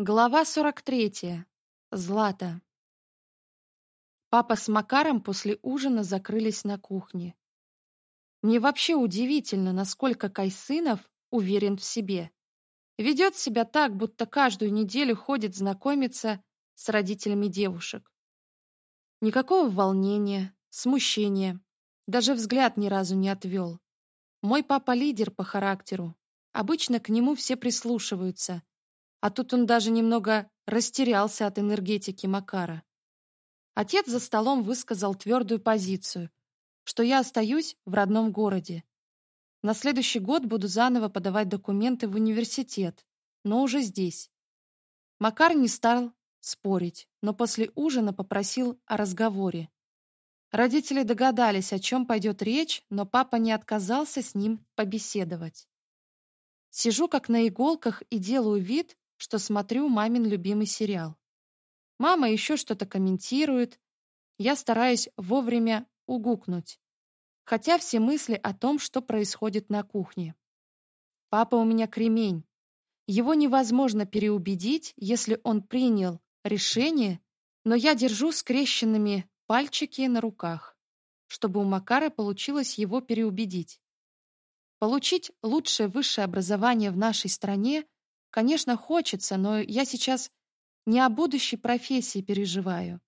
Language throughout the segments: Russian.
Глава 43. Злата. Папа с Макаром после ужина закрылись на кухне. Мне вообще удивительно, насколько Кайсынов уверен в себе. Ведет себя так, будто каждую неделю ходит знакомиться с родителями девушек. Никакого волнения, смущения. Даже взгляд ни разу не отвел. Мой папа лидер по характеру. Обычно к нему все прислушиваются — а тут он даже немного растерялся от энергетики Макара. Отец за столом высказал твердую позицию, что я остаюсь в родном городе. На следующий год буду заново подавать документы в университет, но уже здесь. Макар не стал спорить, но после ужина попросил о разговоре. Родители догадались, о чем пойдет речь, но папа не отказался с ним побеседовать. Сижу как на иголках и делаю вид, что смотрю мамин любимый сериал. Мама еще что-то комментирует. Я стараюсь вовремя угукнуть. Хотя все мысли о том, что происходит на кухне. Папа у меня кремень. Его невозможно переубедить, если он принял решение, но я держу скрещенными пальчики на руках, чтобы у Макара получилось его переубедить. Получить лучшее высшее образование в нашей стране – Конечно, хочется, но я сейчас не о будущей профессии переживаю.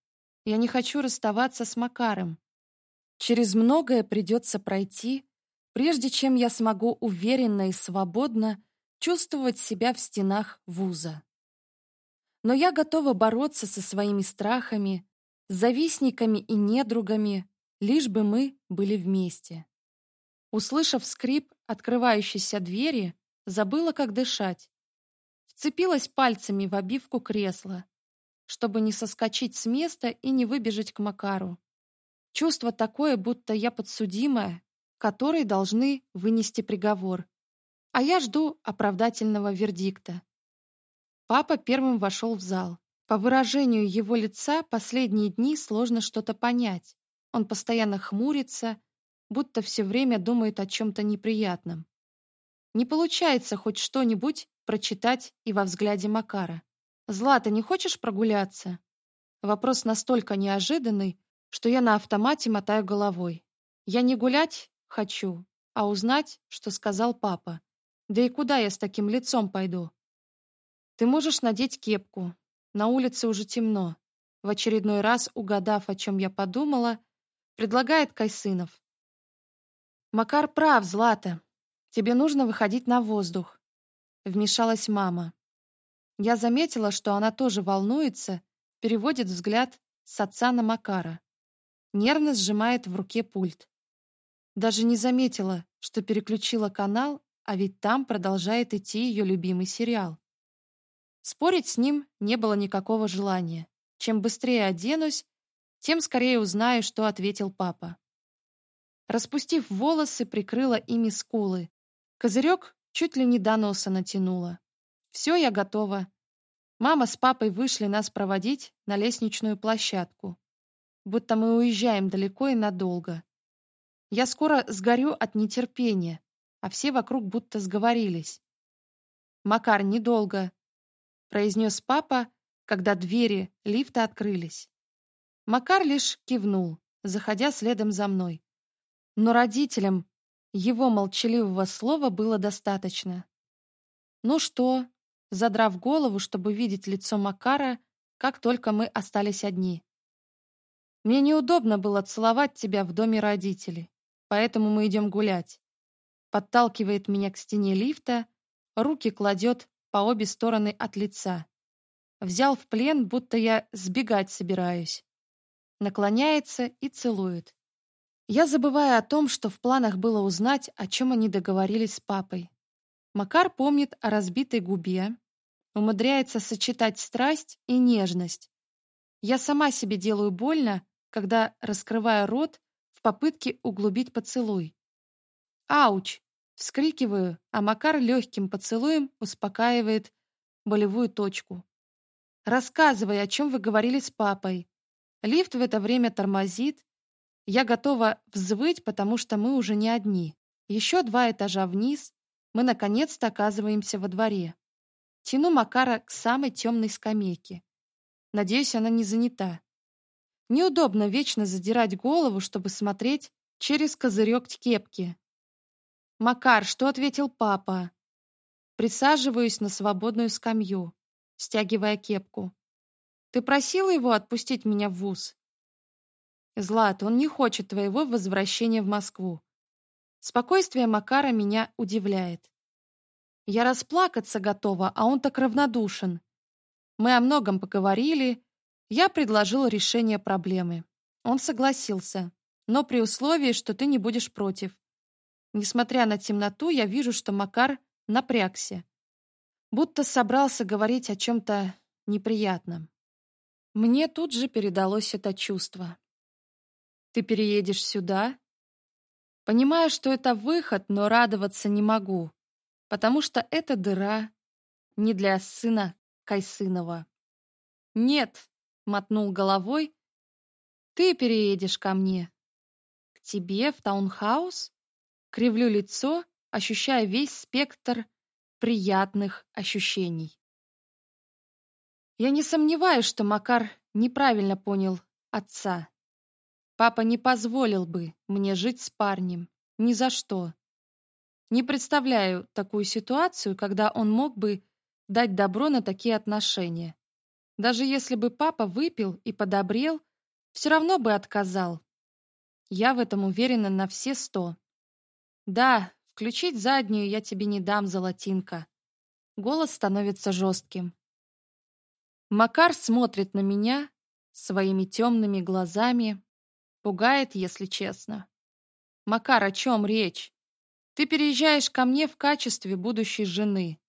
Я не хочу расставаться с Макаром. Через многое придется пройти, прежде чем я смогу уверенно и свободно чувствовать себя в стенах вуза. Но я готова бороться со своими страхами, завистниками и недругами, лишь бы мы были вместе. Услышав скрип открывающейся двери, забыла, как дышать, вцепилась пальцами в обивку кресла, чтобы не соскочить с места и не выбежать к Макару. Чувство такое, будто я подсудимая, которой должны вынести приговор. А я жду оправдательного вердикта. Папа первым вошел в зал. По выражению его лица последние дни сложно что-то понять. Он постоянно хмурится, будто все время думает о чем-то неприятном. Не получается хоть что-нибудь прочитать и во взгляде Макара. «Злата, не хочешь прогуляться?» Вопрос настолько неожиданный, что я на автомате мотаю головой. Я не гулять хочу, а узнать, что сказал папа. Да и куда я с таким лицом пойду? Ты можешь надеть кепку. На улице уже темно. В очередной раз, угадав, о чем я подумала, предлагает Кайсынов. Макар прав, Злата. Тебе нужно выходить на воздух. Вмешалась мама. Я заметила, что она тоже волнуется, переводит взгляд с отца на Макара. Нервно сжимает в руке пульт. Даже не заметила, что переключила канал, а ведь там продолжает идти ее любимый сериал. Спорить с ним не было никакого желания. Чем быстрее оденусь, тем скорее узнаю, что ответил папа. Распустив волосы, прикрыла ими скулы. Козырек Чуть ли не до носа натянула. Все, я готова. Мама с папой вышли нас проводить на лестничную площадку. Будто мы уезжаем далеко и надолго. Я скоро сгорю от нетерпения, а все вокруг будто сговорились. «Макар, недолго», — произнес папа, когда двери лифта открылись. Макар лишь кивнул, заходя следом за мной. Но родителям его молчаливого слова было достаточно. «Ну что?» Задрав голову, чтобы видеть лицо Макара, как только мы остались одни. «Мне неудобно было целовать тебя в доме родителей, поэтому мы идем гулять». Подталкивает меня к стене лифта, руки кладет по обе стороны от лица. Взял в плен, будто я сбегать собираюсь. Наклоняется и целует. Я забываю о том, что в планах было узнать, о чем они договорились с папой. Макар помнит о разбитой губе, умудряется сочетать страсть и нежность. Я сама себе делаю больно, когда раскрываю рот в попытке углубить поцелуй. «Ауч!» — вскрикиваю, а Макар легким поцелуем успокаивает болевую точку. «Рассказывай, о чем вы говорили с папой». Лифт в это время тормозит, я готова взвыть, потому что мы уже не одни. Еще два этажа вниз, мы наконец-то оказываемся во дворе. Тяну Макара к самой темной скамейке. Надеюсь, она не занята. Неудобно вечно задирать голову, чтобы смотреть через козырек кепки. «Макар, что ответил папа?» Присаживаюсь на свободную скамью, стягивая кепку. «Ты просила его отпустить меня в вуз?» Злат, он не хочет твоего возвращения в Москву. Спокойствие Макара меня удивляет. Я расплакаться готова, а он так равнодушен. Мы о многом поговорили. Я предложил решение проблемы. Он согласился, но при условии, что ты не будешь против. Несмотря на темноту, я вижу, что Макар напрягся. Будто собрался говорить о чем-то неприятном. Мне тут же передалось это чувство. Ты переедешь сюда? Понимаю, что это выход, но радоваться не могу, потому что эта дыра не для сына Кайсынова. Нет, мотнул головой, ты переедешь ко мне. К тебе в таунхаус? Кривлю лицо, ощущая весь спектр приятных ощущений. Я не сомневаюсь, что Макар неправильно понял отца. Папа не позволил бы мне жить с парнем. Ни за что. Не представляю такую ситуацию, когда он мог бы дать добро на такие отношения. Даже если бы папа выпил и подобрел, все равно бы отказал. Я в этом уверена на все сто. Да, включить заднюю я тебе не дам, золотинка. Голос становится жестким. Макар смотрит на меня своими темными глазами, пугает, если честно. Макар, о чем речь? Ты переезжаешь ко мне в качестве будущей жены.